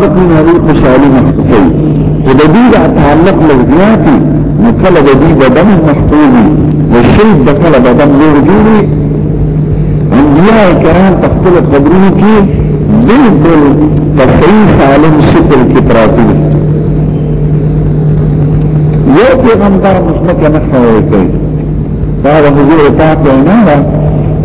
تعلق من هذه خوشحالي محسوسي وده دي تعلق لزياتي نكلا دي بدن محفوظي والشيء دخل بدم بدن انبياء الكرام تقتل قبرون کی بالکل تصریف عالم شکل کی پراتی یو پیغمبر مسمک نخوه ایتی بعد حضور پاک ونارا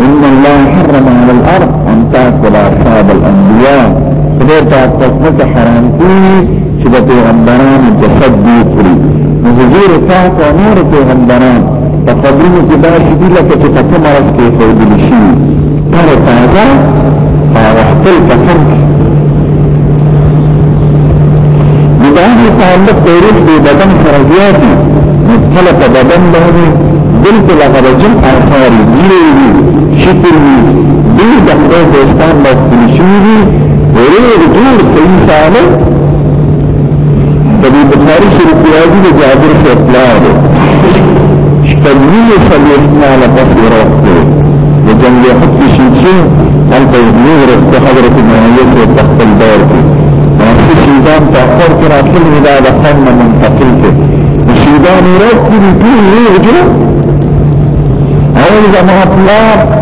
ان الله حرم على الارض ان تاكل اصحاب الانبياء خدای ته قسمت حرام کړي چې د پیغمبرانو جسد دی کړی نو حضور پاک او نور پیغمبران په قبرونو کې دا چې دی لکه چې په کومه راس کې خوندل شي پر تازه او خپل کفن دغه تعلق تاریخ دی بدن سره زیات دی مثلا په بدن باندې دلته لغه جن آثار دی شکل دی د خپل دوستان باندې شوې ورور دور صحیح سالے تبی بخاری شریف ریاضی نے جابر سے اطلاع دے شتنیل صلیحنا لپس عراق دے وجنگ حق شیچے انت نور حضرت معاویہ سے تحت الدور دے وانسی شیدان تاخر کرا کل مدا لخان منتقل دے شیدان عراق دے دور نور جو اول زمان اطلاع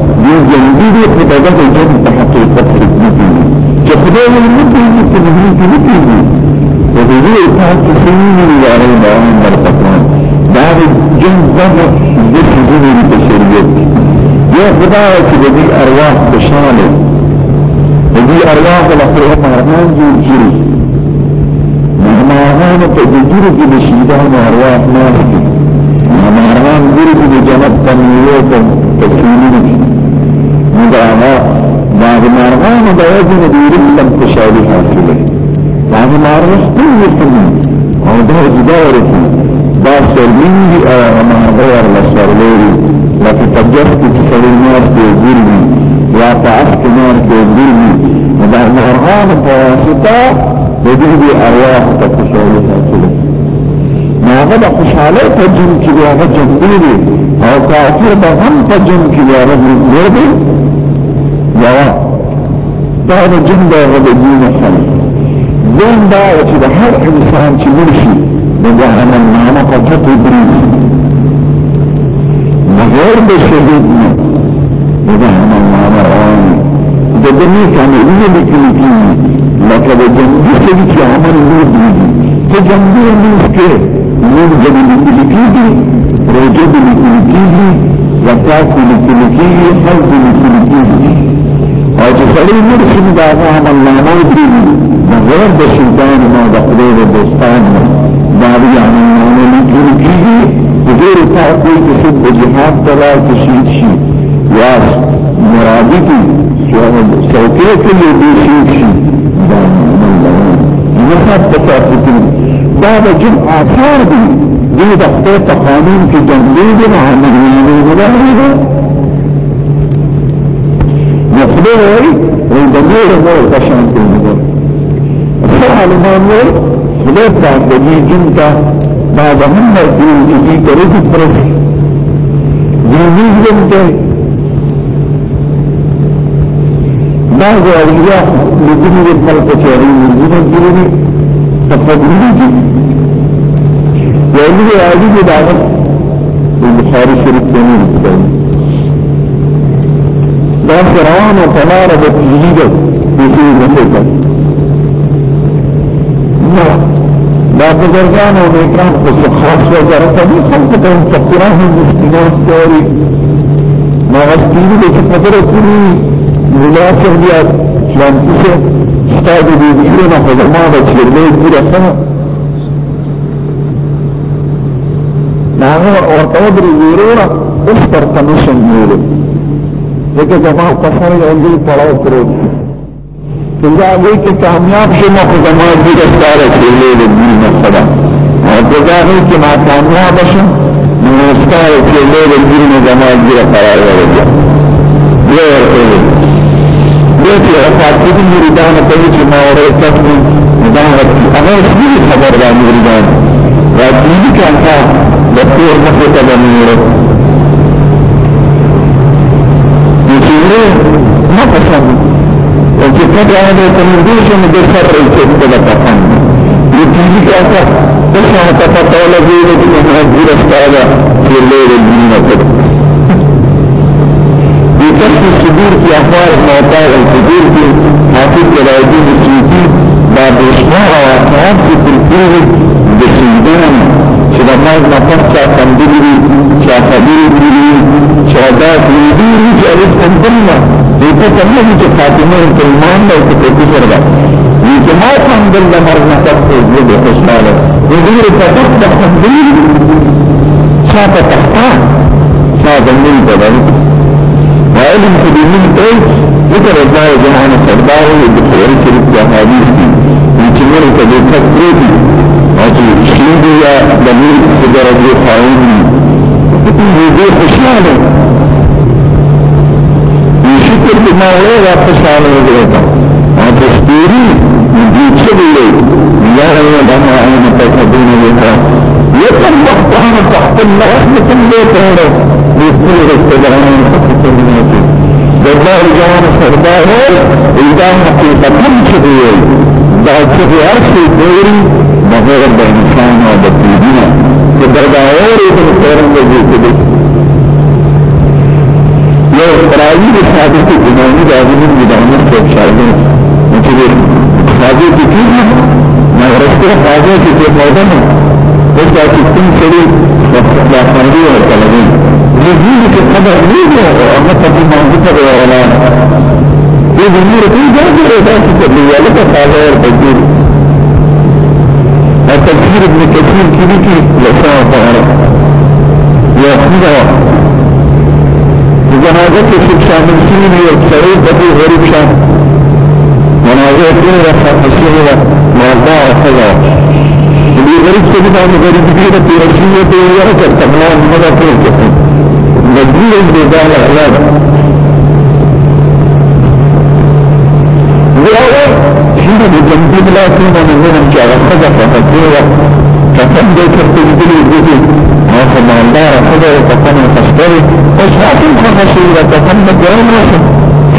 دی جنبی دی خدا دا جن په حقیقت کې دی چې خدای یې نکړي چې موږ یې نکړي او دې یو پات چې سینې لري دا عمر پکړه دا جن زما د سيزونې په شریعت یو خدا چې دې ارواح په شان دې ارواح له خپل مهرمان جوړ کړي مهرمان په دې جوړ کې د شیدانو ارواح ناشته مهرمان ګوري چې جنت ته نیوکه تسلیم دي دانا بعض مارغان دوازن دیرم لم تشاری حاصله بعض مارغان خطیل کنی او دو جدار کی دا سرمین دی او مهدور لسرلیری لکه تبجس کی کسلی ناس دو گردی یا تعس کی ناس دو گردی دا مارغان پواسطا بدون دی ارواح تا تشاری حاصله ناغه دا خوشحاله تا جن کی دی آغا جن دیری او کافر دا هم تا جن کی دی آغا جن دیری جواب دا د جن د غدین خلق زين دا چې د هر انسان چې ورشي د جهنم نامه قطط بریږي مغیر د شهید نه د جهنم نامه روان د دنیا کامې نه لیکل کیږي لکه د جنګي سړي چې عمل نه دی ته جنګي موږ کې موږ جنګي لیکل کیږي روزه لیکل کیږي او چې سړی مړ شي دا عمل نامه دی دا غیر د شیطان نه د خدای د دوستان نه دا دی عمل نامه لیکل کیږي په غیر تعقل کې چې د جهاد تلا تشید شي یا مرادی کی سوکے کے لیے بھی شیخ شي دا عمل نامه نصاب تصافت دا د جن آثار دی دې د خپل قانون کې جنګ دی نه نه نه وای او د نړۍ په شان دی نو سوال باندې خدای په دې جن ته دا د منځ دی چې دې ترې پرې دی ویږم ته دا غواړی چې د دې په خپل چاري موږ دې دې په خپل دې بخاری شریف دی دا فرعون و تمارا بتجلی دو بسی زنده تا نا دا بزرگان و نیکان خصو خاص وزارتا دی خلق تا انتقرا هم مستنات تاری نا غستیلی بسی قدر کنی مناسب بیاد شلانتیسه استاد بیدیونا خدمانا چلنه پورا خنا ناغه ورته درې ویرونه اوس پر کمیشن نیولې لیکن زمان پسند انجل پڑاو کرو تنجا آگئی کہ کامیاب شما خو زمان دید اختار اکیلے لدین مقصدا اور تنجا آگئی کہ ما کامیاب شم من اختار اکیلے لدین زمان دید قرار ورجا یہ ورکلے دیتی افاد کدی مریدان کلی چما ورکت من مدان رکی اما اسمی خبر دا مریدان راجیلی کانتا بطور مخلطة بنورت جګړې نه پسند او چې کله هغه د کمیشن د سفر کې څه پسند دي چې تاسو د څه په پټه لګي د هغه د استاده چې له دې نه پټ دي تاسو صدور کې احوال موقع او صدور کې حافظ کلاوی د سوتی دا د شنو او احوال چې په دې د سیندان چې د ما نه پخ چا کندلې چا خبرې شهادات لیدی چې الف اندلنا دې ته کومه چې فاطمه په ایمان باندې په فکر ده دې چې ما څنګه د مرګ نه تاسو دې په خوشاله دې دې په تاسو د تحلیل شاته تحتا شاته من بدل وعلم په دې من ته ذکر راځي جمعانه سردار او د خیال شریف د حدیث دي چې موږ ته د تکلیف او چې شیدیا د دې په درجه خاوندي دې خوشاله دي شکر دې ما وې را خوشاله دې ته او د سپيري دې چې ویلې یا رب دا ما انا تکبین دې ته یتم وقتها تحت النغمة اللي تهره بإذن الاستدعان تحت النغمة جبار جوان سردار ایدان حقیقتن چه دیئے دا چه ارسی دیری بغیر دا انسان و دا درگاہ اور ایک کے کے کے دیکھ یہ راجی بداؤں میں سے رستے جو پودا ہوں اس کا سے بھی بھی یہ یہ خبر نہیں ہے اور میں سبھی کر رہا ہوں رہتا ہے کہ والا یہاں کا عمر ابن کثیر کی بھی کی لسا ہوتا ہے یہ اپنی دوا جنازہ کی شکشا منسی بھی اور سرو بدی غریب شاہ جنازہ اپنے رکھا اسی ہوگا مالدہ رکھا جاؤ بڑی غریب سے بھی دام غریب بھی رکھتی رسی ہوتی ہے یہاں کر تمام مدد کر سکتے مجبور ہے جو اللہ نه د جنګي بلاتو باندې نن چې هغه څنګه په دې کتن دې چې دې دې ما خو مالدار خدای په کومه تشتري او شاته خو نشي دا کتن دې ورنه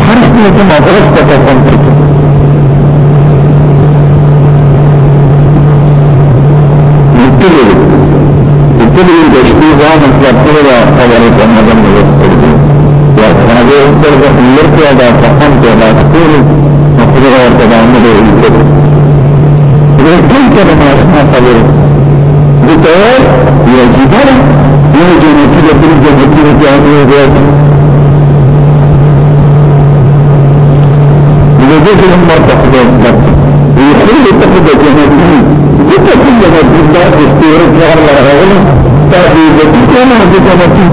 هر څه ته ما ورسته کتن Thank you. دغه ورته باندې دی دغه ټول کله ما اسمه کوي دته یو جبر یو جنتی د بل د بل د هغه دی دغه دې چې موږ ته خدای درته یو خل ته خدای جنتی دته څنګه د الله استوره ځار راغلی تاسو دې کومه د جنتی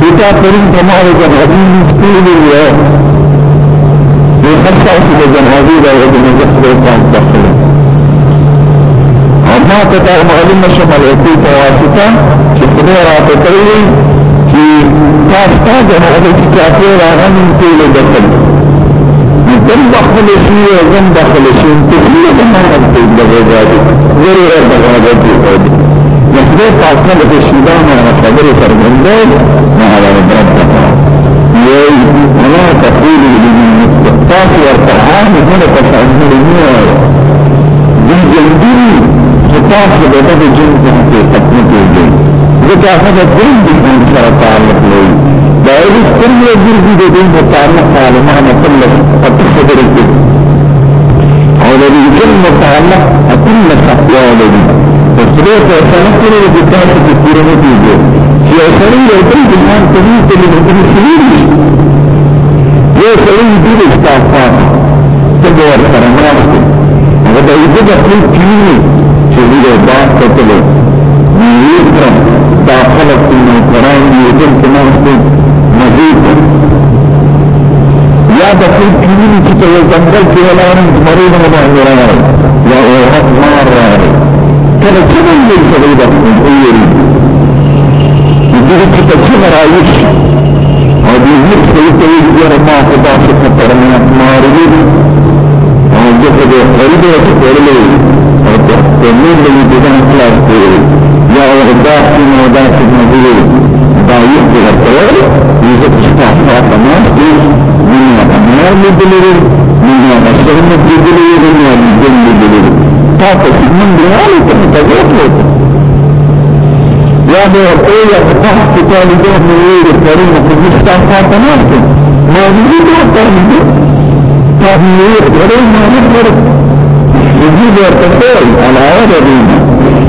دته پرې د مالک د غدي سپیږي بخصائص الجنازي دا ابن زخري كان داخل اما تتا معلومه شمال اكو تواسطه چې خدای را پتري چې تاسو جنازي چې تاسو راغلم ټول داخل زم داخل شي زم داخل شي ټول د مرګ په دغه غیر دغه دغه نحوه پاسنه لکه شیدان و خبر سرگنده نه هلا رب رب تقرار یه انا تقول تاسو ورته عام دې په تاسو دې جندري تاسو د دې جنس په تطبیق کې ځکه هغه د دین سره تعلق لري دا یو څنګه ګرځي د دین په تعلق عالمانه کله په تدریج کې او د دین متعلق اتم تقوا لري په سره په تنقل د تاسو په پیرو کې دی چې سره یو بل ځان ته دې په لور کې یو سړی دې استغفار ته ور سره مرسته هغه د دې د خپل کینی چې دې بار ته تلو دې تر دا خلک نو قران دې دې ته مرسته مزید یا د خپل کینی چې په ځنګل کې ولاړم مریض نه باندې راغلی یا او حق مار راغلی کله چې موږ دې سړی د خپل دې دې چې څنګه راځي अभी भी सही सही गर्मा खुदा से पढ़ने मारी और जो जो खरीदे तो पढ़ ले और तो पढ़ने लगी दुकान क्लास के या और दास की मौदास मजबूर दायित के हतर ये उसका फातमा से दुनिया का नया मिले दुनिया का शर्म मिले दुनिया की जन्म मिले ताकि मंदिर आने तक तक یا به اویا په تاسو کې تعالی دې نه ویل کړي چې موږ تاسو ته نه ستو ما دې ته تعالی دې تاسو یې ډېر نه کړو دې دې ورته علاوه دې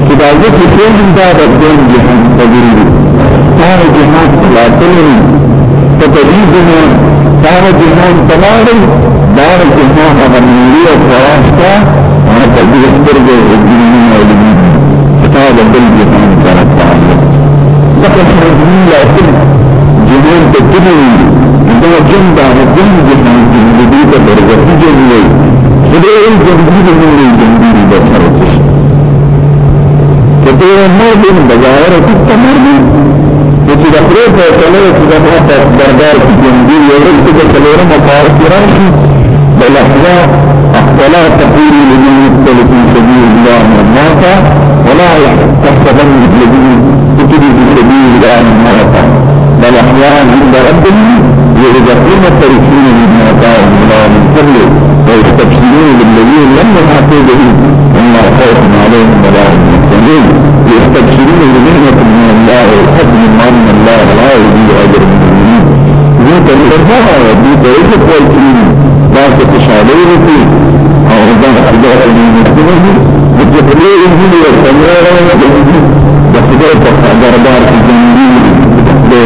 چې دا یو څه چې دا د دې جهان سګري دا جهان لاټلې په دې دنیا دا جهان تلاړي دا جهان هغه نیوی او فراسته هغه دې سترګې دې نه ولې ستاسو بل جهان تسرزنی لیکن جنون تکنوی دو جن دانا جن جنان جنبی تا برزتی جنوی خدای این جنبی جنوی جنبی بسر تشن کتیر مردن بجایر کتا مردن چې د خپل په تلو چې د ماته دربار کې جنګي یو چې د تلوره مطار کران شي د لحظه احتلا تقول لمن يبتلك في سبيل الله مرماتا ولا يحتسبن الذين بسبيل الآن الموتى بل أحياء عند ربهم يرزقون التركين من أعطاء الله من كله ويستبشرون بالذين لم يلحقوا به أن خوف عليهم ولا هم يحزنون يستبشرون بنعمة من الله وفضل من الله لا يضيع أجر المؤمنين ذوك الرضا ذوك رزق والكريم ذاك تشعليه في أو ذاك أرجع المسلمين وتقليل من السماء والجنة دې په دربار کې جنګي دې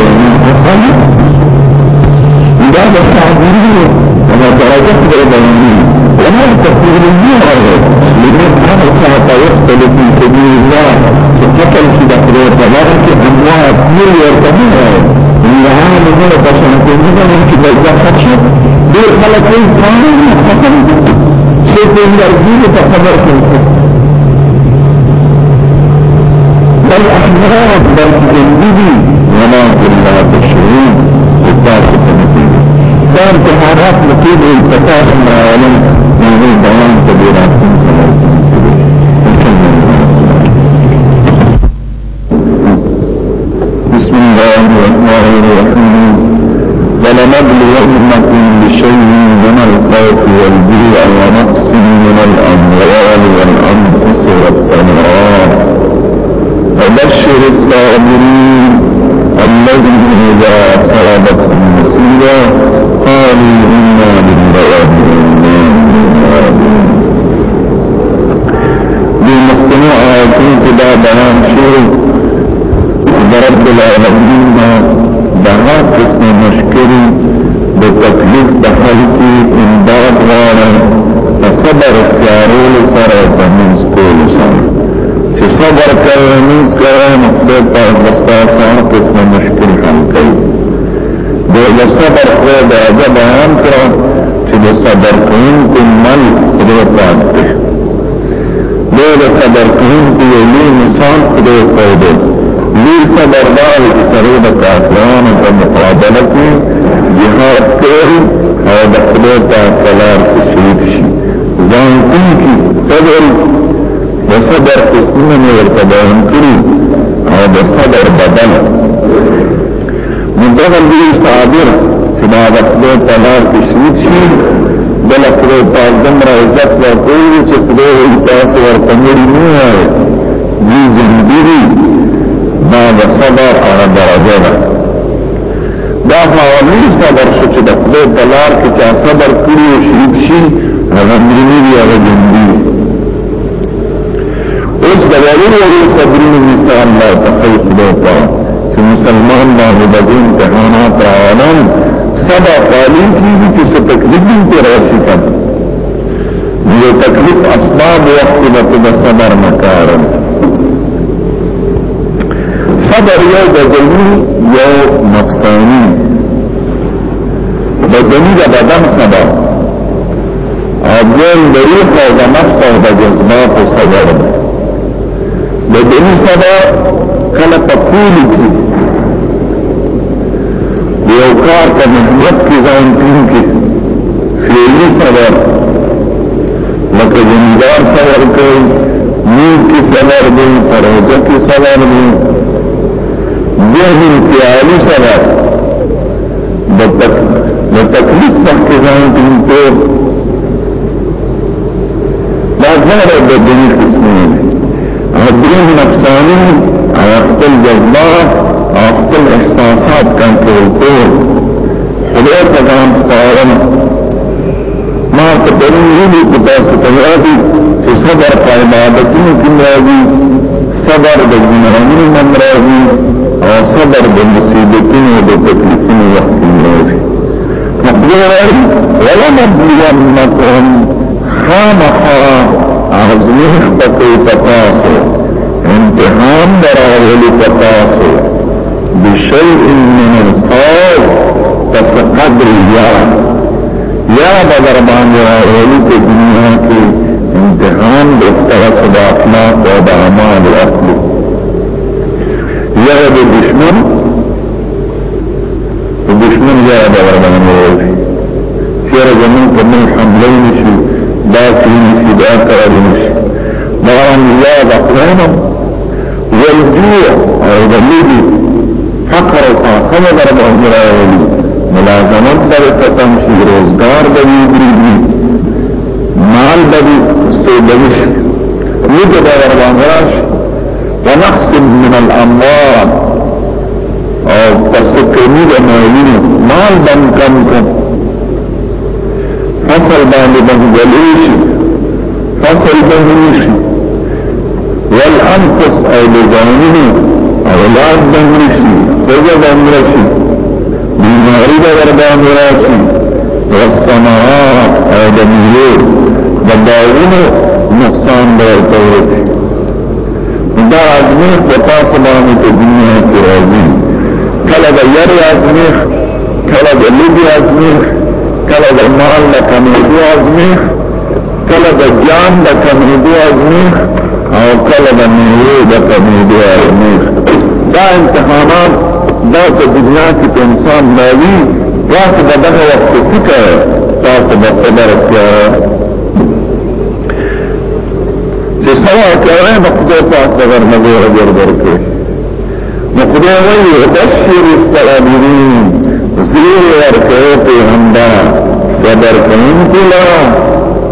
دا د تعبیر او درجه پر باندې ومن تفسیرونه ورغله لمن كان ساعه يقتل في سبيل الله فقتل في دخل الضلالة أموات مليار تبيعه من هذا المال بشر كلنا ممكن يتزحف شيء دير خلق كل ثاني مستقبل شيء من الجيل تخبر كل شيء الأحناف بالتنبيه وما إلا بالشعور والداس التنبيه دام تحارات مطيب الفتاة ما ولم نعمل دوام كبيرات بسم الله الرحمن الرحيم ولنبلونكم بشيء من الخوف والجوع ونقص من الأموال والأنفس والثمرات الصابرين الذين إذا أصابتهم قدر یو بدنی یو نقصانی بدنی دا بدن خبر اول دا روح و دا نفس و دا جذبات و خبر بدنی خبر کله تقولی کی یو کار تا محبت کی زان تین کی فیلی خبر لکه جنیدار خبر کئی نیز کی خبر دی پروجہ کی خبر دی دغه پیالي سره د د تکلیف څخه ځان ټینګ کړ دا غره د دنیا قسمه حضرت نفسانی او خپل جذبات او خپل احساسات کنټرول کړ خدای ته ځان سپارم ما ته دلیل په تاسو ته راځي چې صبر په عبادتونو کې راځي صبر د ګناهونو نه راځي او صبر د مصیبتونو او د تکلیفونو وخت لري مقدور ولا نبلونکم خامخا عظمه بطي تقاسو امتحان دراغل تقاسو بشيء من الخوف پس قدر یا یا بدربان دراغلی تدنیا کی امتحان دستغط دا اخلاق و دا اعمال اخلق د دشمن د دشمن ځای به ورباندې وروي چیرې زمون په من حمله نشي دا سینې چې دا کار نشي دا ان الله د قرآن والجوع او د لید فقر او خمه دربه راوي ملازمت در ختم شي روزګار به وي مال به سي دمش نو دا ورباندې راشي ونقص من الأموال او تسكني دا مال بن کم کم فصل بانی بن جلیشی فصل بنیشی والانفس او لزانینو اولاد بنیشی تجا بنیشی بیماری دا وردان راشی والسماعات او دمیلو دا نقصان دا ورطورسی دا ازمیخ دا پاس بانی پا دنیا کی رازی کلا دا یر ازمیخ کلا دا لگ ازمیخ کلا دا مال دا کمیدو ازمیخ کلا دا جان دا کمیدو ازمیخ او کلا دا نیوی دا کمیدو ازمیخ دا امتحانات دا پا دنیا کی پا انسان لاوی تاس با دغا وقت سکر تاس با صبر کیا سوا کړه نو خدای پاک دا ورنګي اجر ورکړي نو خدای وایي بشیر الصابرین زیر ورکړه پیغمبر صبر کوونکو لا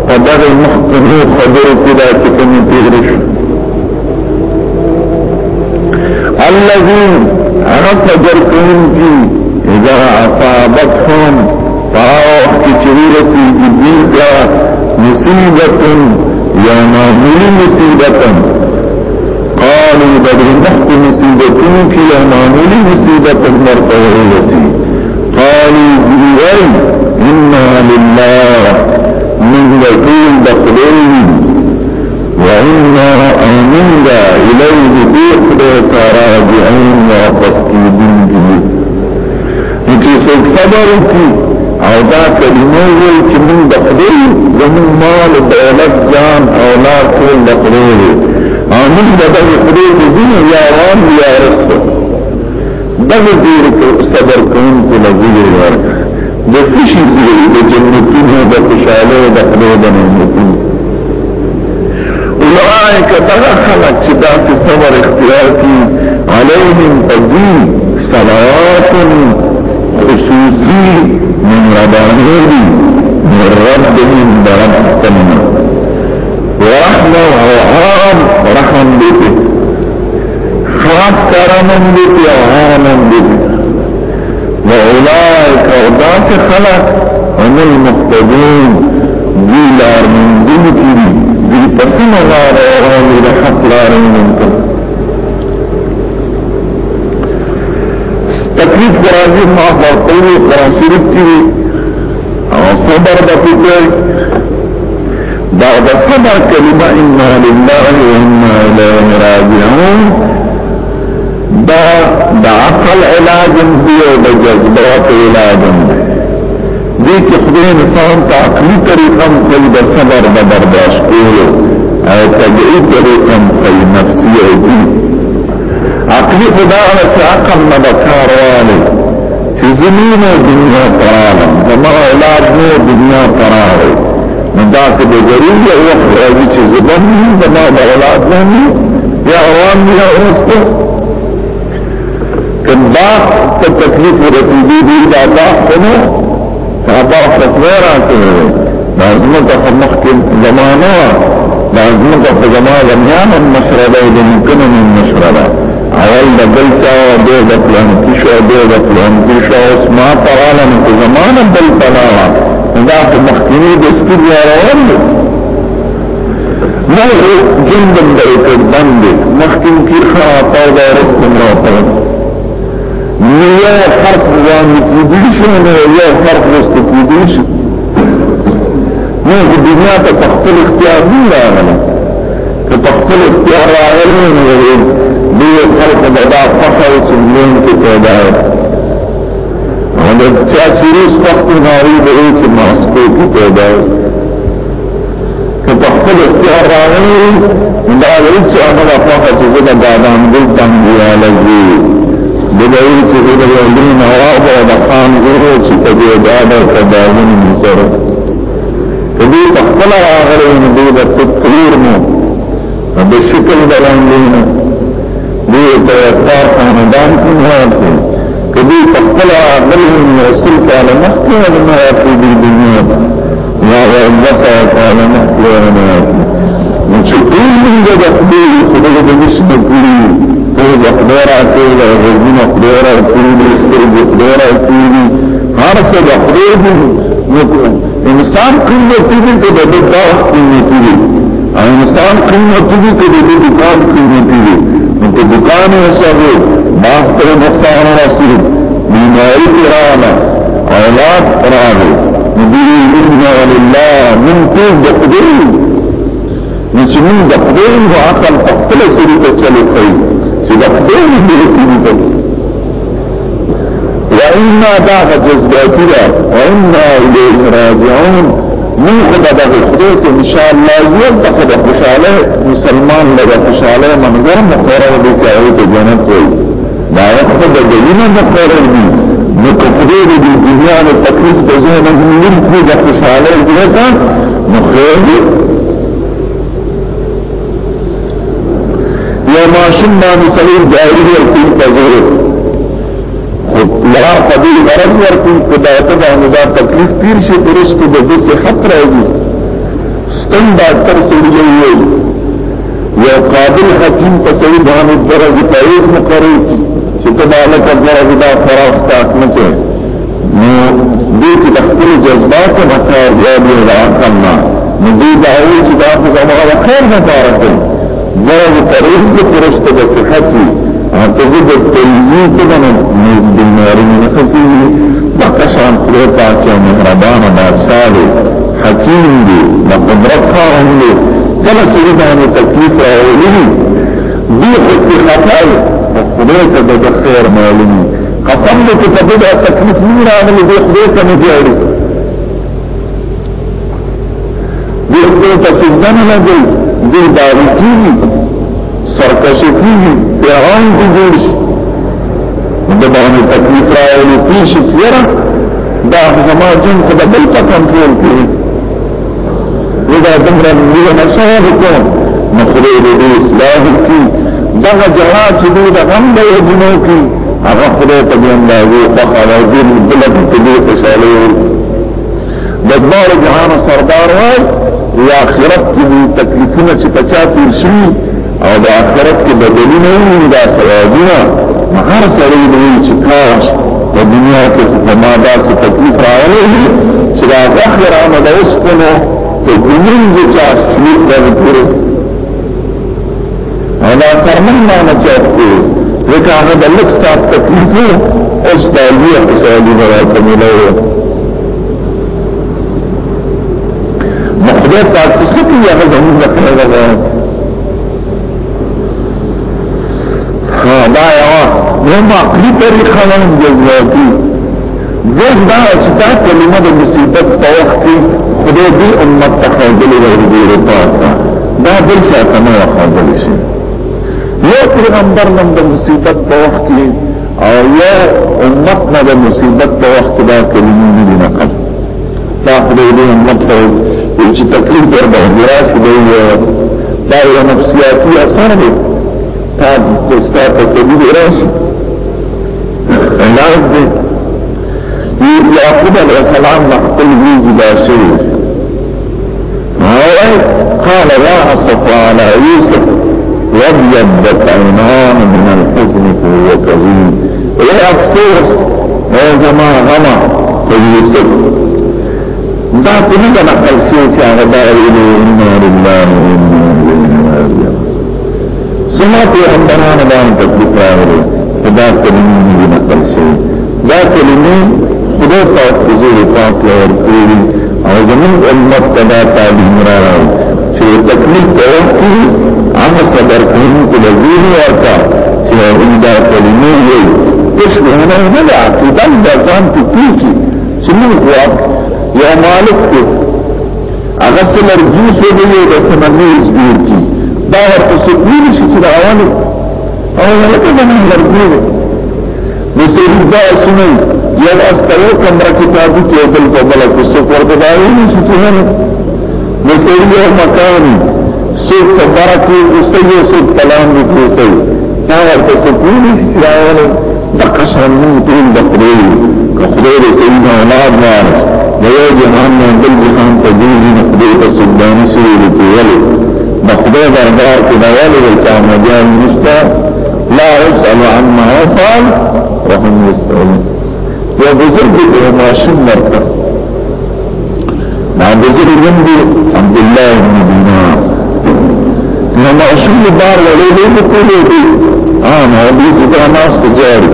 قدر محکمه خبر کدا چې کوم پیغرش الذين صبر کوونکي اذا اصابتهم فاوخ کی چوی رسی جبیل کا مصیبتن یا معمولی مصیبتن قالوا بدر نحت مصیبتون کی یا معمولی مصیبتن مرتبه رسی قالوا بیوئی انا لله من لطول دقلوی و انا آمنگا الیه بیخد تراجعون و پسکیدن بیو نچه سک صبر کی او دا کلمه وی چې موږ د خدای زموږ مال دولت ځان اولاد ټول د خدای دی او موږ د خدای د دین یا وان یا رس دغه دې صبر کوم په لذیذ ورک د سشي دې د جنتونو د خوشاله د خدای د نعمتونو اولئک دغه خلک چې داسې صبر اختیار کړي علیهم تدین صلوات خصوصی من ربانه دی من رب من برب تمنا ورحمه وعام رحم دیتی خاص کرمم دیتی وعامم دیتی وعلائک اوداس خلق هم المقتدون دی لار من دیتی دی پسن لار اغانی لحق لار من انتر راځي ما ورته قرآن شریف کې او صبر وکړي بعد صبر كلمه ان لله و انا الیه راجعون دا د عقل علاج دی او دا جذبات علاج دی دې کې خدای انسان ته عقلي طریقه خپل د صبر د برداشت کولو او تجعید طریقه خپل نفسي او عقلي خدای چې عقل نه کار زمین او دنیا قرار زما اولاد نو دنیا قرار ندا سے بے غریب یا وقت راوی چیز بنی زما اولاد نو یا عوام یا اوستو کدا ته تکلیف ورسېږي دي دا تاسو نه دا فتوا راکړي دا موږ په مخ کې زمانہ دا موږ په زمانہ زمانہ مشربه دې ممکن من مشربه اول د بل چا او د د پلان شو د د پلان شو اوس ما پراله نو زمانه بل پلاوا دا په مخکنی د سپیډ روان دي نو جندم درې په باندې مخکین کی خا په دا رسم را په نو یو فرق ځان دې شي نو یو فرق مست دې شي نو د دنیا ته خپل اختیار نه راغلی که خپل اختیار راغلی نو دې خلق دغه فخر چې موږ ته پیدا او د چا چې روس وخت غاری به یو چې ماسکو پیدا که په خپل اختیار راغلی دا هیڅ هغه فخر چې زه د آدم ګل تنګیاله دی د دې چې زه د یوم نه راغلی د خان ورو چې په دې دانه په دانه سره کدی په خپل راغلی نو د تطویر مو د شکل درنګینه په اثر خاندان کې ورته کدي خپل عقل رسول تعالی مخکې او ما په دې دنیا یا وسع تعالی مخکې او ما نو چې موږ د خپل خدای د نشته کړی په ځخدار اته د غوږونو خدای او د سترګو خدای او هر څه د خدای انسان قیمتي دي ته د دغه قیمتي دي انسان قیمتي دي ته د دغه قیمتي دي من تدقان وصغو ما اختر مقصان رسول من مالك رانا اولاد رانا ندیری ابن ولله من تیز دقدری نچمون دقدری و عقل اقتل سری تچلی خیل چه دقدری برسیدی دقدری وإنا داغ جذباتنا وإنا إليه راجعون من خدا دغه خدای ته ان شاء الله یو د خدا خوشاله مسلمان له خوشاله منظر مخوره دي چې هغه ته جنت وي دا خو د دینه مخوره دي نو کفریر دي دنیا او تکلیف د ذهن من خو د خوشاله زړه مخوره دي یا ماشم ما مسلم جاهل او تین تزوره لار قبول غرض ورکی قدایت باندې دا تکلیف تیر شي پرستو د دې صحت راځي ستن ډاکټر سړي وي یو قابل حکیم په سړي باندې درجه پایز مقرر کی چې کداله کړه دا فراغ سٹارټ نه کوي نو دې چې د خپل جذبات په مقدار دی او دا کمنا نو دې دا وایي چې دا په هغه خیر نه کار کوي درجه پایز پرستو د صحت وي اته د تنظیم په باندې د نړۍ نه کوي دا کسان خدای پاک یو مهربان او صالح حکیم دی د قدرت خاوند دی کله چې باندې تکلیف راوړي دی خو خطر خدای ته د خیر معلوم قسم دې چې تبدا تکلیف نه راغلي دی خدای ته نه دی دی خدای ته سجده نه لګي دی باور کیږي سرکشه کیږي پیغان دی جوش دبانی تکلیف راولی پیش سیرا دا زما جن خدا بلتا کنٹرول کی ودا دمرا مریو نصاب کن نخریل دی اصلاح کی دغا جہا چی دی دا غم دی جنو کی اغا خدای تا بی اندازی خوخ عوازی بلد تدی خوشحالی دبار جہان سردار وائی یا آخرت کی تکلیفونه چې پچا تیر شي او د آخرت کې بدلونه وي دا ثوابونه هر سړی به چې کاش په دنیا کې زما داسې تکلیف راغلی چې دا غفر آمده اوسپنه په ګمرنج چا شمیر در پورې او دا سرمن مانا چاپ کو ځکه هغه د لږ ساعت تکلیف و اوس دا لویه خوشحالي به راته میلاوه نو خدای پاک چې څه کوي هغه زموږ د خیر غم عقلی طریقه و جذباتی ذیخ دا اچتا کلمه دا مصیبت پا وقتی خدا دی امت تخیدلی و غزیر پاکتا دا دل شاعتنا و خادلی شی یو پیغمبر نم دا مصیبت پا وقتی او یو امت نا دا مصیبت پا وقت دا کلمه دی نقل دا خدا دی امت تا چې تکلیف در به راځي دا یو نفسیاتی اثر دی تا ستا تصویر راشي لاز دې یعقوب علیہ السلام مخطل ویجی باشوی هاوئی قال يا حصف على يوسف وابيضت عينان من الحزن فهو كظيم اي افسوس اي زمان غمى فيوسف دا تنه نقل سوچا غدا الى نار الله جماعت یو حسنان باندې تکلیف راغلی خدا کلمې دې نقل شوی دا کلمې خدای پاک حضور پاک له ورکړي او زموږ امت ته دا تعلیم را راوړي چې تکلیف کوي عام صدر کوي په لذیذ ورته چې دا کلمې یې اسمه نه نه دا عقیده دا ځان ته کیږي چې موږ یا مالک ته هغه سمر جوس وګړي د سمنیز جوړ کی دا ورپسې ویل شي چې راوالي او ولکه زمين ورګوي نو سې دا سنوي یا د استلو کمره کتابو کې بل په بل کې څه ورته دا ویل شي چې نه نو سې یو مکان سو تبارکی وسیو سو کلام دې وسیو دا ورپسې ویل شي چې راوالي دا کښان نو ټول د پرې خدای دې سې نه اولاد نه دا یو جهان نه بل جهان ته دې نه خدای ته سبحانه سي ویل دا خدای دربار کې دا ویل چې مجال نشته لا اسأل عما فعل وهم يسألون یو بزرگ دی ماشوم مرته دا بزرگ دی عبد الله بن دینار نو ماشوم بار ولې دی په ټولو دی ها نو دې چې دا ناست جاری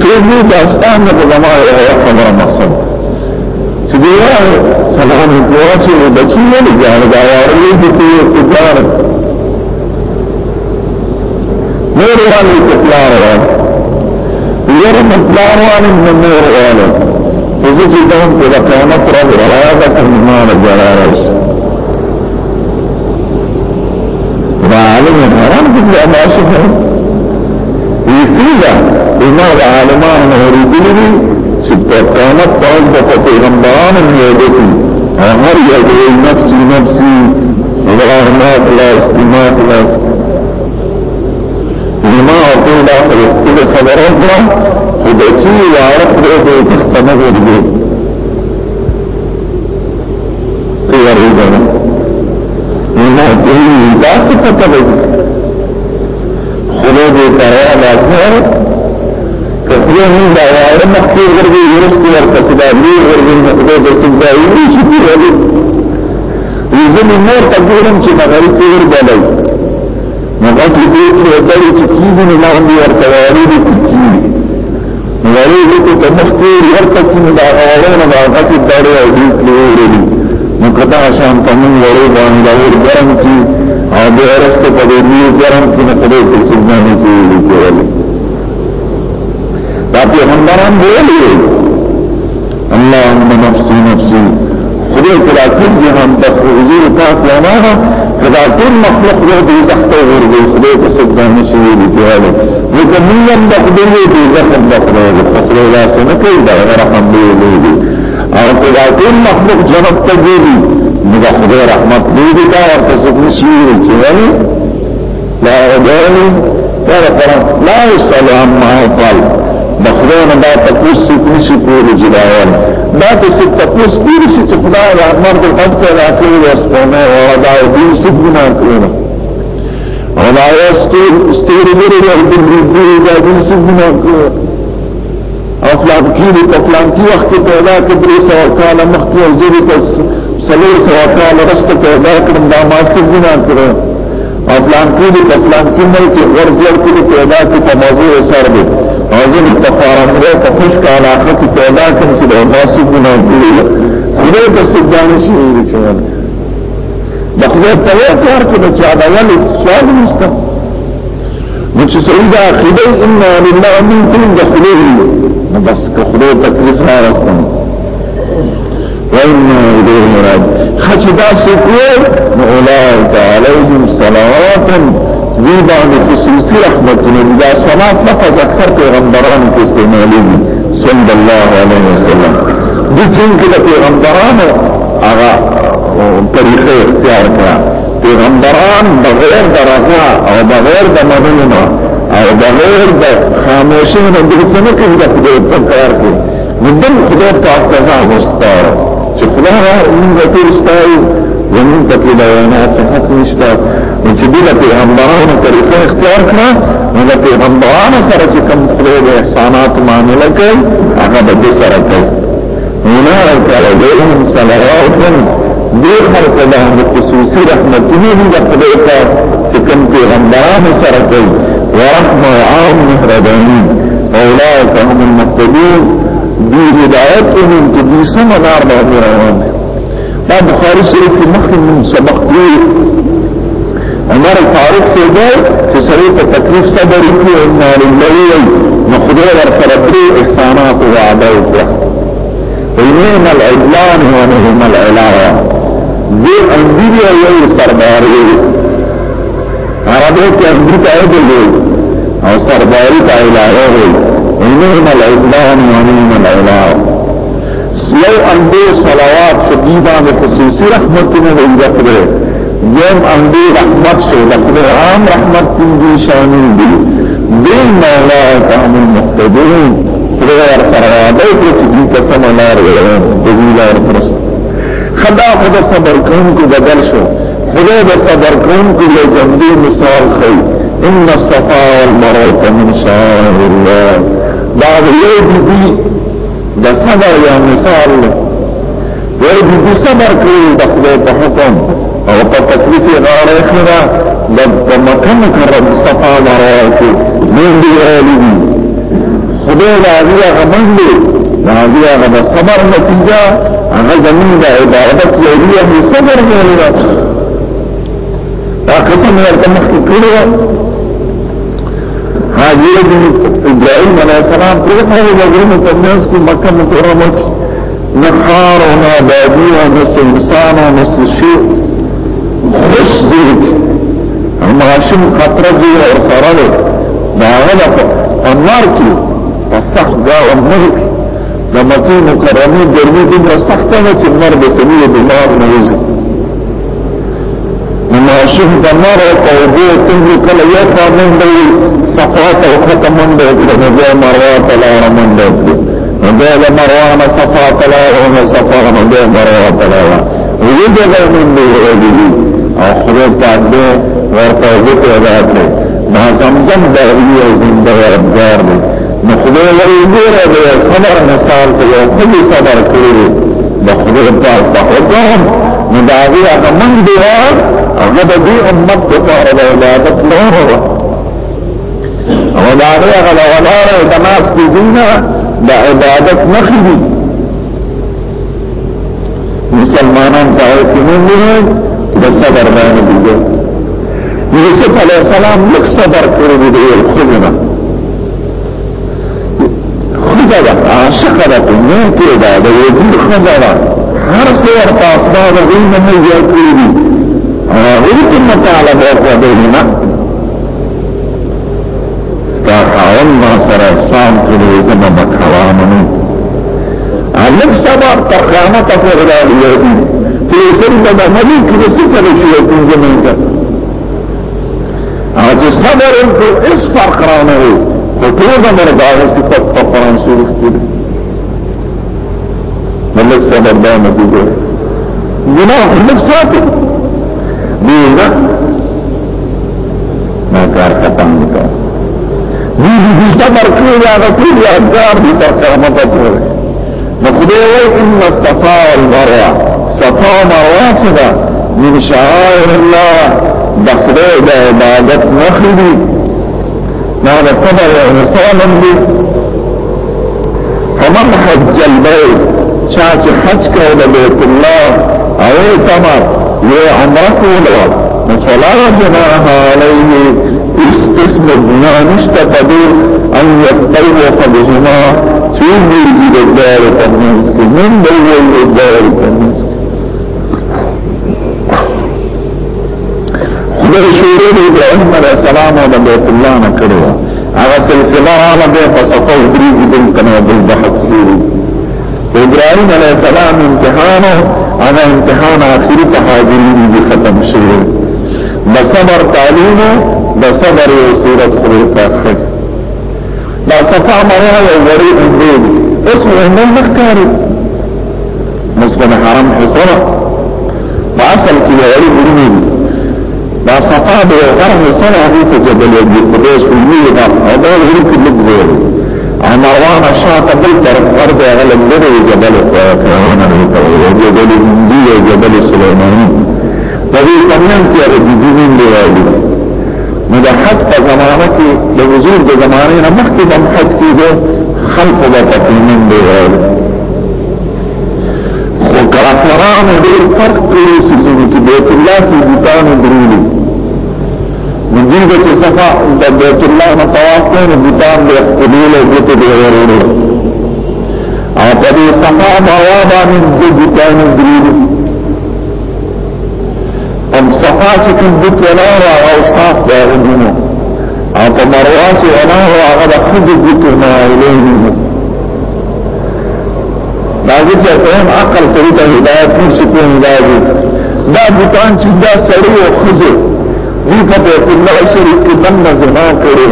په دې داستان نه په زماره خبره مقصد چې دی سلام کوچ و بچی نے جان گایا اور یہ کہ اقدار میرے والے اقدار ہے میرے اقدار والے میرے والے اس چیز کو ہم کو قیامت رب رہا کا تمام جڑا ہے عالم حرام کی عباشت ہے یہ سیدھا امام عالمان اور دلی چې په قیامت باندې د پیغمبرانو یو دي هر یو دې نفسي نفسي وغه ما خلاص ما خلاص لما اقول لا اقول خبرات خدتي وعرف دې تختمه دې قیار دې نه دې تاسو پته وي خدای دې تعالی یو من دا واره مخکې ورګي ورستي ورپسې دا دی ورګي مخکې د سپدای دې چې ورګي زمي نور تګورم چې دا غری کور بلای نو دا دې چې ورته چې کیږي نو ما هم ورته وایي دې کیږي وایي دې ته مخکې ورته چې دا واره نه دا چې دا دې ورګي نو کدا شام په من وړي باندې ورګرم کی او به ارسته په دې ګرم کې نه په دې څنګه نه کیږي پیغمبران بولی اللهم نفسی نفسی خدای کلا کل جهان دخل حضور تاک لاناها کدا کل مخلوق رو دی زخت ورزی خدای کسکتا نشوی دیتیالی ذکر نیم دخلی دی زخم دخلی فقر لاس نکی دا رحم بیلی دی او کدا کل مخلوق جنب تجیلی نگا خدای رحمت بیلی تا ورکسک نشوی دیتیالی لا ادانی لا يسأل عما يفعل د خدای نه دا تاسو څه نشي کولای جلاوال دا تاسو تاسو پیر شي چې خدای د امر په پد پیدا کړی او سپونه او دا دې څه ګناه کړو او دا یو ستوري ګوري د دې د دې څه ګناه کړو او فلان کیلو په فلان کی وخت پیدا کړی سو کال مخکې او ځری پس سلو سو کال رسته پیدا کړم دا ما څه ګناه کړو او فلان کیلو په فلان کی ملک ورزل کړی پیدا کړی په موضوع سره عظیم تفارق رای تخش کا علاقہ کی پیدا کم چی دو باسی گناہ کلی خدای بسید دانشی ہوئی چوال دا خدای پیدا کار کدو چی عدوال سوال نستا مچی سعید آخیدی انا للہ امین کلی دا خدای ہوئی بس که خدای تکلیف را رستا وَإِنَّا إِلَيْهِ مُرَادِ خَچِ دا سکوئے نعلاء تعالیٰ صلواتاً وی باندې خصوصي رحمتونه دي دا صلات لفظ اکثر پیغمبرانو کې استعمالېږي صلی الله علیه وسلم د جن کې د پیغمبرانو هغه طریقې اختیار کړه پیغمبران بغیر د رضا او بغیر د مننه او بغیر د خاموشي نه د څه کې د خدای په کار کې مدن خدای په اقتضا مستار چې خدای موږ ته رسایي زمونږ په کې دا نه صحت نشته چې دغه پیغمبرانو طریقه اختیار کړه نو د پیغمبرانو سره چې کوم خدای د احسانات معاملې کوي هغه به سره کوي هنا کله دهم صلواتن دې خلق له خصوصي رحمتونه دې خدای ته چې کوم پیغمبرانو سره کوي ورحمه عام مهرباني اولئك هم المهتدون دې هدایت هم دې سمنار باندې روان دي دا بخاری شریف کې مخکې سبق دی عمر الفاروق سے في چې التكليف ته تکلیف صبر وکړي او نار لوي احسانات او وعده العدلان هو العلاوه دي انجيليا یو سرداري عربو کې انګریزي او سرداري ته علاوه وي العدلان هو نهم العلاوه لو اندې صلوات في دې باندې خصوصي رحمتونه وي یم امدی رحمت شیدت دی عام رحمت تنجی شامل دی دی مولا کام المحتدون پرغیر فرغادی کچھ دی قسم نار گرم دزیلار پرست خدا خدا صبر کون کو بدل شو خدا دا صبر کون کو لے جمدی مثال خی ان الصفا والمروت من شاہر اللہ بعد یہ دی دا صبر یا مثال وی دی صبر کری دا خدا دا حکم او په تکلیف غاړه خره د مکان کرم صفا مراته من دی الی خدای دا هغه منلي دا هغه د صبر نتیجه هغه زمين د عبادت یوه په صبر نه دا قسم ورته مخکې کړو حاضر بن ابراهيم عليه السلام پر سره د غرمه په ناس کې مکه مکرمه نخار و نابادی و نس انسان و نس شیخ خوش دی ماشوم خطره دی او سره دی دا هغه په نار کې په سخت دا عمر د مدینه کرامي ګرمي دې سخته نه چې مر به سمي د نار نه وځي ماشوم د نار او توبه څنګه کله یو قانون دی صفات او ختمون دی د بیا مروه تعالی رحمن دی دا له مروه نه صفات تعالی او صفات نه مروه تعالی ویږي دا من دی او خدای پاک دې ورته وته ادا کړي ما زمزم د دې او زنده ربدار دې نو خدای وایي ګوره دې صبر مثال ته یو خلی صبر کړی د خدای پاک په حکم نو دا وی هغه من دی هغه د دې امت په اړه د عبادت لوره او دا وی هغه لوره د ماس کې زینه د عبادت مخې مسلمانان ته کومه د صبر باندې دی یوسف علی السلام لږ صبر کړی دی خزنه خزنه عاشق ده نه کې ده د وزیر خزنه هر څه ورته اسباب غوښنه نه یې کړی دی هغه ته مطالبه وکړه دینه ستا خاون ما سره احسان کړی زما بکوامنو الک صبر تر قیامت پورې دی سر دا ملي کړي څه څه شي په زمين کې او چې صبر او اس فرق راونه وي په ټول عمر دا صفات په قرآن شریف کې ده ملک صبر دا نه دی ګناه ملک ساتي دی نه ما کار ختم وکړ دې دې صبر کړی دا ټول یادګار دي تر څو مدد وکړي خدای وی ان الصفا والمروه صفا مروه من شعائر الله د خدای د عبادت مخې دي دا د صبر او رسالم دي فمن حج البيت چا چې حج کړو د بیت الله او تمر یو عمره کولو نو فلا جناح علیه اسم ابن نشته تدور ان يطوف بهما سوق يجي الدار التمييز من بيجي الدار التمييز خدای شورو د ابراهيم عليه السلام او بیت الله نه کړو هغه سلسله هغه به فصفه دري د کنه بحث کیږي ابراهيم عليه السلام امتحان هغه امتحان اخري ته حاضر دي ختم شوی د صبر تعلیم د صبر او صورت خو په لا صفع مرها يوريد الدين اسمه انه مختاري مسلم حرام حصرة وعسل كي يوريد الدين لا صفع بيغره حصرة هو تجدل يجي قديش والميضة وضعه هلك المجزير عمروان الشاطة بالتر ورد يغلق لدي جبل فرعون جبل هندية جبل سليماني طبيعة الناس ينتي ربي دينين لغايه نو د حد په زمانه کې د حضور د زمانه نه مخکې د حد کې د خلق د تقیمن دی خو کافرانو ډېر فرق کړی سيزونه کې بیت الله کې بوتانو درولي نو دې د صفا د بیت الله نه طواف کوي نو بوتان د قبول او بت دی ورونه او په دې صفا بوابه من د بوتانو درولي صفا چې کوم بت ولاو هغه صاف دی غوونه او په مروه چې ولاو هغه د خزې بت نه الیه دا چې کوم عقل سړي ته هدایت نشي کوم دا دی دا بوتان چې دا سړي او خزې دې په بیت الله شریف کې بند زنا کړی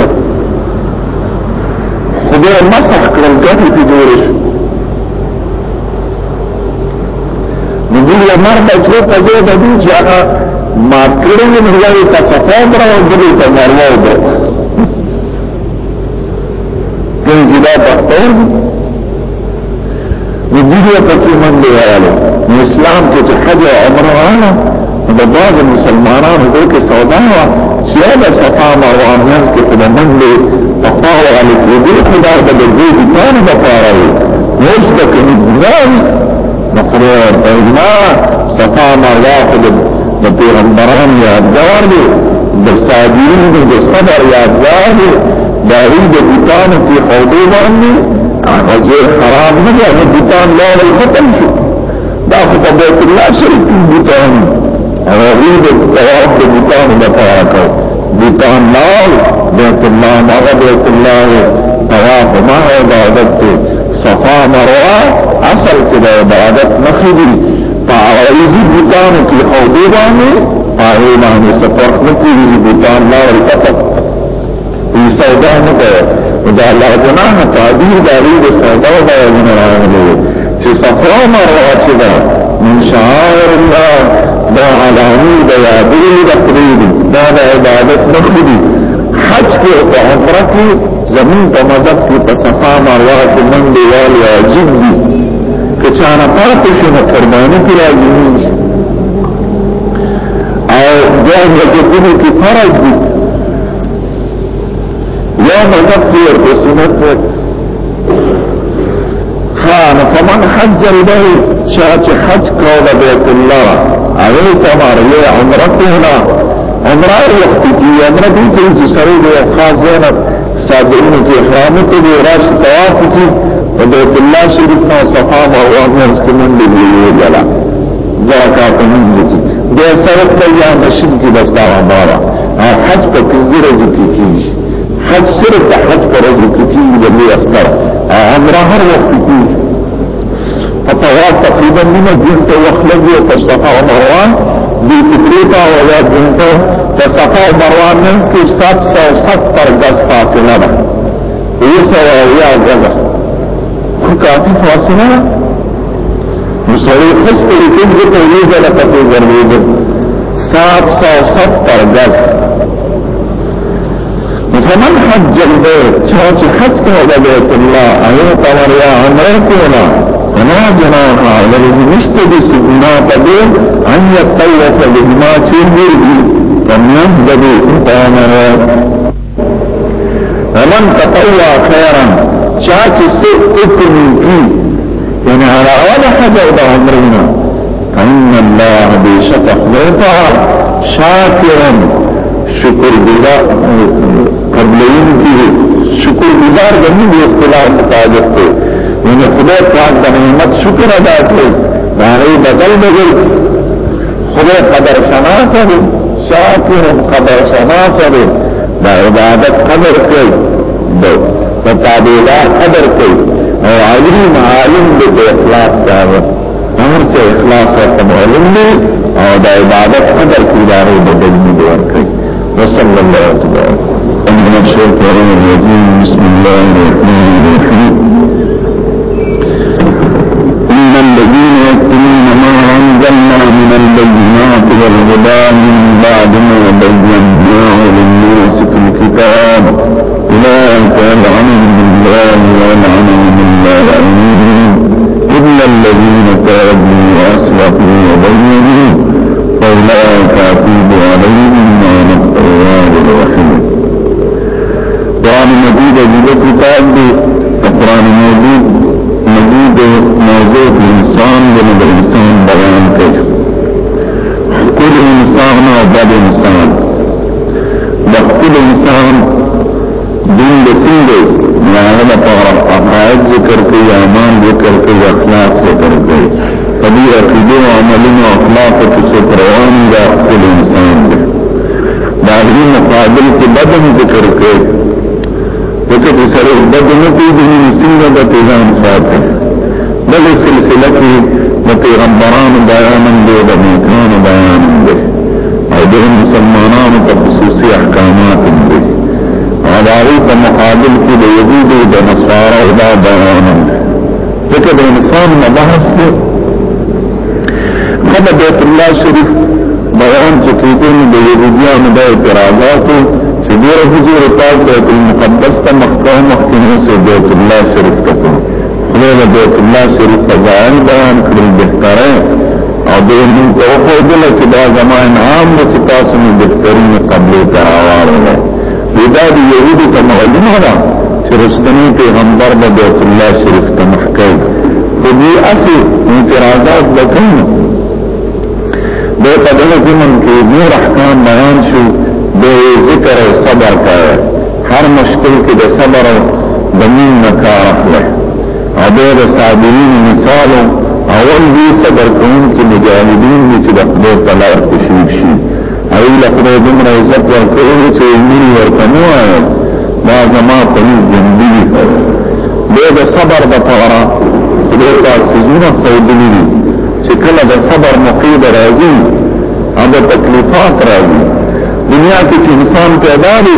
خدای مسح کړل ګټه دې جوړه نبی لمر ته چې په زیاده دي چې هغه ما کړی نه غواړي تاسو په برا او دې ته مرمو ده کله چې دا پختور دي دې په کې باندې راغله اسلام کې چې حج او عمره راغله د بعض مسلمانانو دې کې سودا وا چې دا صفا مروه منځ کې په باندې تقاو علی دې خدای د دې د ثاني د پاره وي مستقیم ځان مقرر اجماع صفا مروه د پیغمبران یادگار دی د صابرین د صبر یادگار دی د عید بوتان په خوده باندې غزوه خراب نه دی د بوتان لاړ ختم شو دا خو په بیت الله شریف بوتان هغه د طواف د بوتان د پاکو بوتان لاړ بیت الله هغه بیت الله طواف ما عبادت صفا مروه اصل کې د عبادت مخې دی فاعوزی بوتانو کی حوضو بانے آئے بانے سفر نکوزی بوتان لارل قطب ای سودا نکو دا اللہ جناح تعبیر داری دا سودا دا جنران لے چه سفرا مروا چه دا من شعائر اللہ دا علامی دا یادی دا قریبی دا دا عبادت نخدی حج کی اتا عمرہ کی زمین پا مذہب کی پا صفا مروا کی من دیوال واجب دی چانا پاتې شي نو قرباني کې راځي او دغه د کومو کې فرض دي یا مذهب کې او سنت خان فمن حج له شاچ حج کول بیت الله هغه تمار له عمرته نه عمره یختي عمره دې چې سره د خاص زینب صادقونو کې احرام ته راځي طواف کې او بیت الله شریف او صفا او امرز کې منډې دی جلا زکات منځ کې د سرت یا مشن کې بس دا عباره حج په کزره ذکر کیږي حج صرف د حج پر ذکر کیږي د لوی اختر عمره هر وخت کیږي فتوات تقریبا نیمه ګنټه وخت لګي او صفا او مروه دی تقریبا اولا گھنٹو تا صفا و مروان منز کی سات سو ستر گز فاصلہ دا ویسا و اویا گزہ کافی فاصله نو سړی خسته کې د پیلې ځله پته ورولې 770 غز فمن حج البيت چاچ حج کو بیت الله ایو توریا عمره کولا فنا جناح علیه مشتد سبنا تبی ان یطوف بهما فی البرد فمن بدی ستانه ومن تطوع خیرا شاعت السر اكمل فيه يعني على اول حاجة وضع عمرنا فإن الله بشك اخبرتها شاكرا شكر گزار قبلين فيه شكر گزار جميل اصطلاح متعجب ته یعنی خدا پاک دا نعمت شکر ادا کرے داغی بدل بگر خدا قدر شناسه دی شاکرم قدر شناسه دی دا عبادت قدر کرے دو متابعات قدر کوي او علیم عالم دې اخلاص کاوه امر چې اخلاص او معلم دې او د عبادت قدر کوي دا یې بدل دې ورکړي وصلی الله تعالی ان الشیطان الرجیم بسم الله الرحمن الرحیم ان الذين يكتمون ما انزلنا من البينات والهدى من بعد ما بيناه للناس في الكتاب أولئك يلعنهم الله ويلعنهم اللاعنين إلا الذين تابوا وأصلحوا وبينوا فأولئك أتوب عليهم وأنا التواب الرحيم قرآن مجيد أجيب كتاب قرآن مجيد مجيد موضوع الإنسان ختم ذکر کوي ځکه چې سره بد نه پیږي څنګه د پیغام ساتي بل سلسله کې د پیغمبرانو بیان دی د نیکانو بیان دی او د مسلمانانو په خصوصي احکامات دی علاوه په مقابل کې د یوهودو د نصارو د بیان دی ځکه د انسان مبحث دی خدای بیت الله شریف بیان چې کوي د يهودانو د اعتراضاتو دیر حضور پاک بیت المقدس تا مخبہ مخکنی سے بیت اللہ شریف تکو خلیل بیت اللہ شریف تزائن بیان کرل بہترے او دیر من توقع دل چدا زمان عام دا چتاس من بہترین قبلی تا آوار ہے بیدا دی یهودی تا معلوم ہرا چه رستنی پیغمبر با بیت اللہ شریف تا محکل خودی اسی انترازات بکن بیت ادل زمن کی نور احکام بیان شو به ذکر او صبر کوي هر مشکل کې د صبر او د مين نکار اخلي او د صابرین مثال اول دې صبر کوم چې مجاهدین چې د خدای په لار کې شهید شي او له خدای دومره عزت ورکړي چې مين ورته نه وایي دا زما په دې جنبي دی د صبر د پاره دې تاسو سيزونه خوندلي چې کله د صبر مقیده راځي او د تکلیفات راځي دنیا کې چې انسان پیدا دی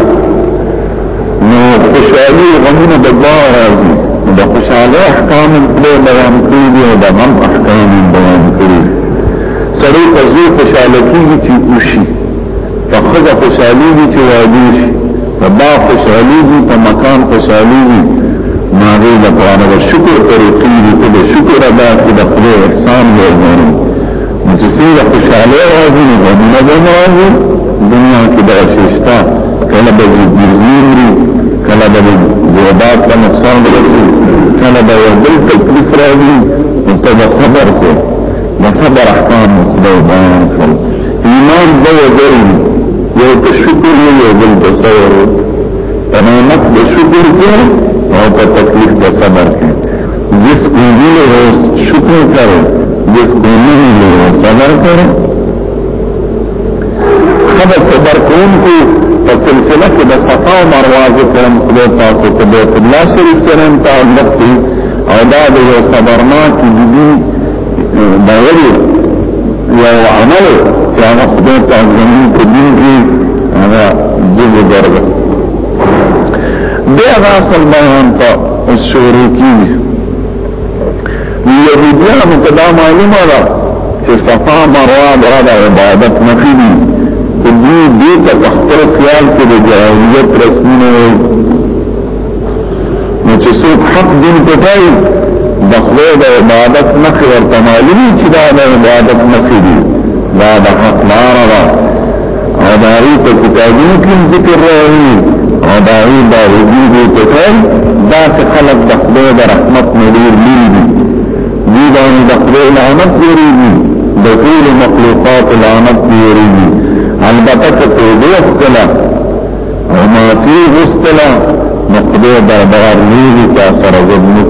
نو خوشحالي غمونه د الله راځي د خوشحالي احکام په بیان کړی دی او د غم احکام بیان کړی سړی په ځو خوشاله کیږي چې وشي په خزه خوشحالي دي چې واجب شي په با خوشحالي دي په مکان خوشحالي دي ماغي د قرآن او شکر طریقې دي ته شکر ادا کړه د خپل احسان ورنه چې څنګه خوشاله راځي غمونه به راځي دنیا کې د شيستا کله به ګرځي کله به ګوډات ته نقصان ورسي کله به یو بل تکلیف راځي نو ته صبر کو د صبر احکام خدای بیان کړل ایمان به وري یو په شکر یو بل تصور په نعمت به شکر کې او په تکلیف به صبر کې جس کو ویلو شکر کرو جس کو نه ویلو صبر کرو زما د صبر کوونکو په سلسله کې د صفا او مروه ذکرم خدای پاک ته د الله شریف سره تعلق دی او دا د یو صبرناک دي دا یو یو عمل چې هغه خدای پاک زموږ په دین کې هغه جوړ درګه دغه اصل بیان ته شروع کیږي یوهیدیانو ته دا معلومه ده چې صفا مروه دا د عبادت نفي دي دی دی تا پختر خیال که دی جاہلیت رسمینو نوچه سوک حق دین پتائی دخوی دا عبادت نخی ورطا معلومی چی دا دا عبادت نخی دی دا دا حق لارا دا او داری تا کتابی کم ذکر رہی او داری دا رجی دی پتائی دا سی خلق دخوی دا رحمت ندیر لی دی دی دانی دخوی لعنت دیری دی دخول مخلوقات لعنت دیری دی البته ته توبه وکړه او ما فيه وستلا نقدو بربر لیږي چې سره زموږ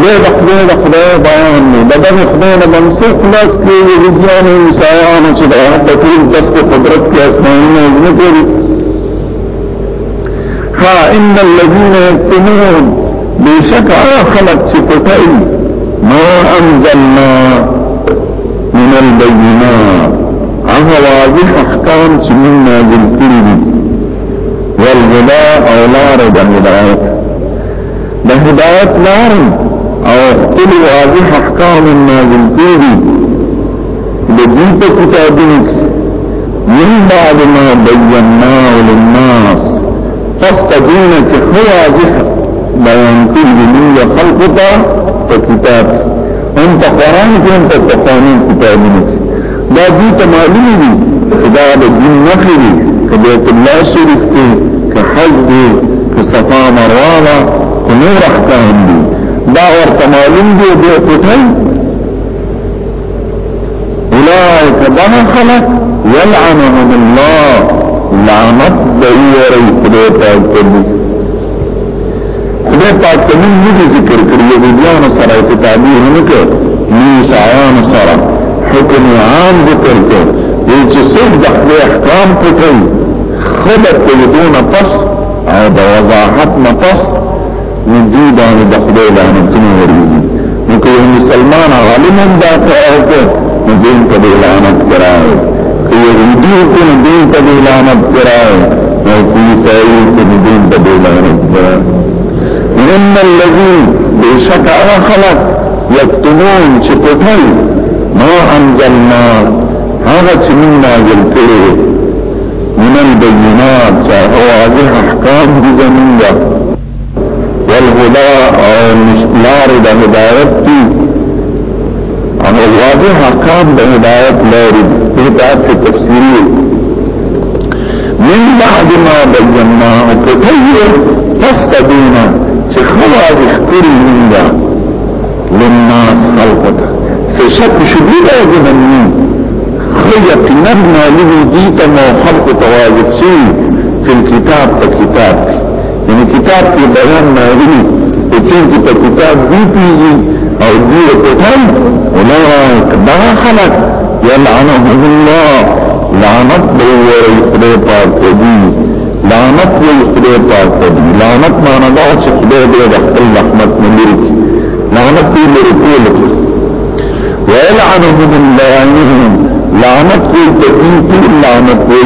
دې د خدای د خدای بدن خدای له منسوخ خلاص کړي ویجان انسانانو چې د رب ټول دس قدرت ها ان الذين يكتمون بشكل خلق چې ما انزلنا من البینات هغه واضح احکام چې موږ نازل کړي دي والهدى او لار د هدایت د هدایت لار او خپل واضح احکام نازل کړي دي د دې په کتابونو کې من بعد ما بیناه للناس فاستبینت خواضح بیان کړي دي خلقته په کتاب ان ته قران کې ان ته قانون کتابونه دا دې ته معلوم دي دا د دین نخري کله ته الله شریف کې که حج دي که صفا مروه وا کو نور احکام دي دا ورته معلوم دي دې پټای اولئک دغه خلق يلعنهم الله لعنت دې ورې خدای ته کوي خدای پاک تمن نه ذکر کړی یوهودیانو سره اتحادیه نه کړ نیسایانو سره حکم عام ذکر کړ دوی چې څوک د خپل احکام پټوي خبر کوي دونه پس او د وضاحت نه پس دوی باندې د خدای لعنتونه ورېږي نو که یو مسلمان غالم هم دا کار کوي نو دوی په دې لعنت کراوي که یهودي وکړي نو دوی په دې لعنت کراوي او که عیسایي وکړي نو دوی په دې لعنت کراوي ان الذين بشك اغا خلق يكتبون چه ما انزلنا هذا چه من من البينات چه واضح احكام دی زمینگا والهدا او نشلار دا هدایت تی او واضح احکام دا هدایت لاری من بعد ما بيناه تغير مستبینا چه خوازی کری منگا لناس خلقتا سشک شبیده زمنی خیق نبنا لگی دیتا مو خلق توازد شوی فی الكتاب تا کتاب کی یعنی کتاب کی بیان ناغلی تو چونکی تا کتاب دی پیجی او دیر کتن اولئک دا خلق یلعنهم اللہ لعنت بیور اسرے پاک ودیو لعنت وی خدای پاک دی لعنت معنا دا چې خدای دې د خپل رحمت نه لري لعنت دې لري کول ويلعنهم من لعنهم لعنت وی ته لعنت وی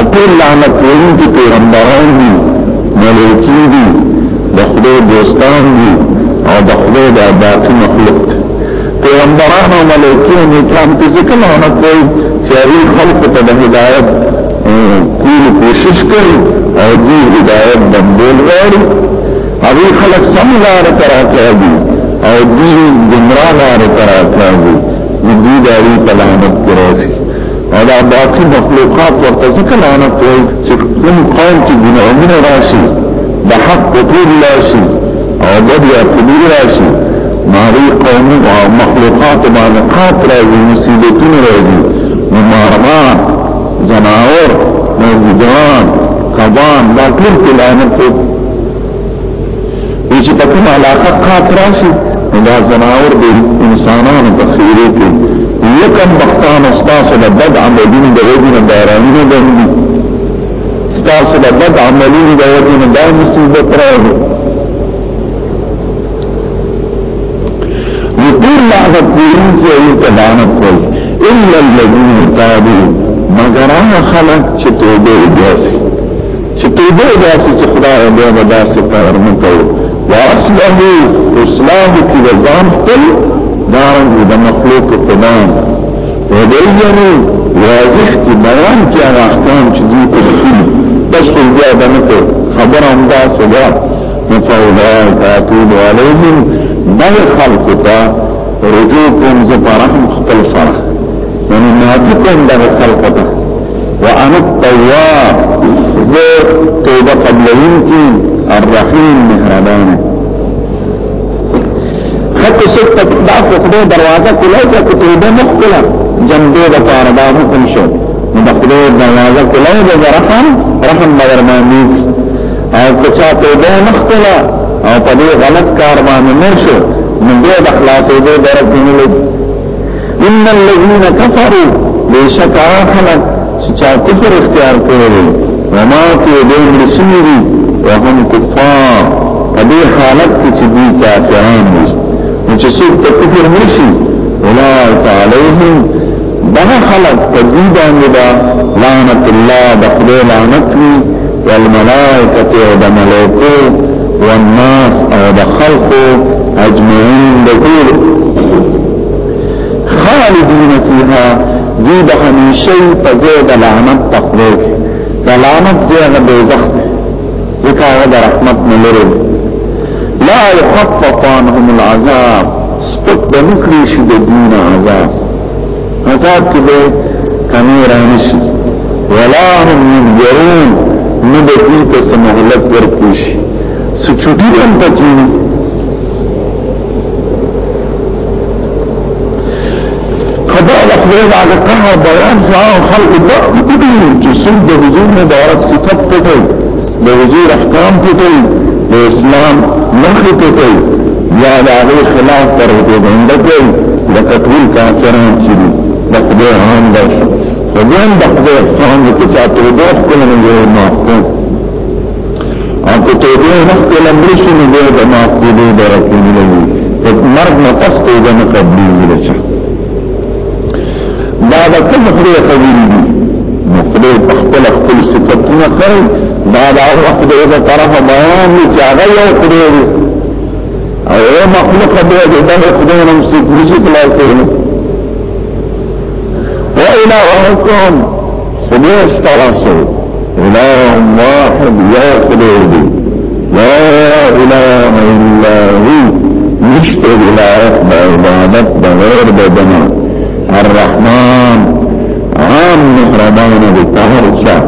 اته لعنت وی چې پیغمبران دي ملائکې دي د خدای دوستان دي او د خدای د باقي مخلوق دي پیغمبران او ملائکې نه کام څه کوي چې خلق ته د هدایت کول کوشش کوي او دې هدایت د بول غواړي هغه خلک سم لار تر راځي او دې ګمراه لار تر راځي دې داري پلانت کوي او دا باقي مخلوقات ورته ځکه لعنت کوي چې کوم قوم چې ګناهونه راشي د حق قبول راشي او بدیا قبول راشي ماری قوم او مخلوقات باندې قات راځي مصیبتونه راځي ممارمان زناور مرجان قبان دا ټول کې لعنت دي چې په کومه علاقه خاط راشي دا زناور دي انسانانو په خیره کې یکم بختان استاد د بد عملونو د غوډونو دایرانو باندې استاد د بد عملونو د غوډونو د مصیبت راوړي وطول لعنت دي چې یې تدانت کوي الا الذين تابوا مگر هغه خلک چې توبه وباسي چې توبه وباسي چې خدای به وباسي پر منته واصله اسلام کی وزام تل دارن د مخلوق خدا وبينوا واضح کی بیان کی هغه احکام چې دوی ته دي بس په بیا د نکو خبره هم دا سبا مفوضات تاتوب علیهم دغه خلق ته رجوع کوم زه پرهم خپل سره یعنی ناتکم دا خلق تا وانا التواب زر توبه قبلون کی الرحیم مهربان خط شد تک دا خدای دروازه کولای تا توبه مخکلا جنبه دا پاردا حکم شد دا خدای دروازه کولای دا رحم رحم مگر مانیچ او کچا توبه مخکلا او پدې غلط کار باندې مرشه نو به د خلاصې دې درک نه لګي ان الذين كفروا بشك اخلق چا کفر اختیار کړو وما ته دې رسولي وهم کفار کدي حالت چې دې کافران دي چې څوک ته کفر نشي اولئک علیهم دغه خلق تجیبان دا لعنت الله بخدای لعنت وی والملائکه او د ملائکه والناس او د خلق اجمعین د ټول خالدین فیها دی به همیشه په ځای د لعنت تقوی د لعنت ځای د دوزخ ذکر د رحمت ملره لا يخفف عنهم العذاب سپک به نکړي شي د دین عذاب عذاب کې به کمی رانشي ولا هم ينظرون نه به دې ته سمهلت ورکړي شي سچوټي هم پکې ليه بعد القهر بيان فعاه خلق الله جسد ده بزور مبارك صفات تطيب ده بزور احكام تطيب ده اسلام نخ تطيب يا يعني لعلي خلاف ترغب عندك ده تطويل كافران كده ده قدر عام ده فبين ده قدر احسان ده كتاع كل من غير معقوم عن توضاف نخطي الامرش من غير معقوم ده ركب لي فمرض ما تسقي ده مقبلين لشخص دا كل خلية قوی دی نو خدای خپل خپل بعد کوي دا اذا طرف بیان چې هغه او ايه مخلوقة دی ده اخدونا نو بيجيك لا نه وإلى الهکم خدای ستاسو اله واحد يا خدای لا اله الا هو إلى اله عبادت بغير بدنات الرحمن عام مهربان دي هر چا